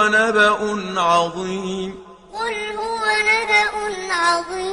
هو نبأ عظيم. قل هو نبأ عظيم.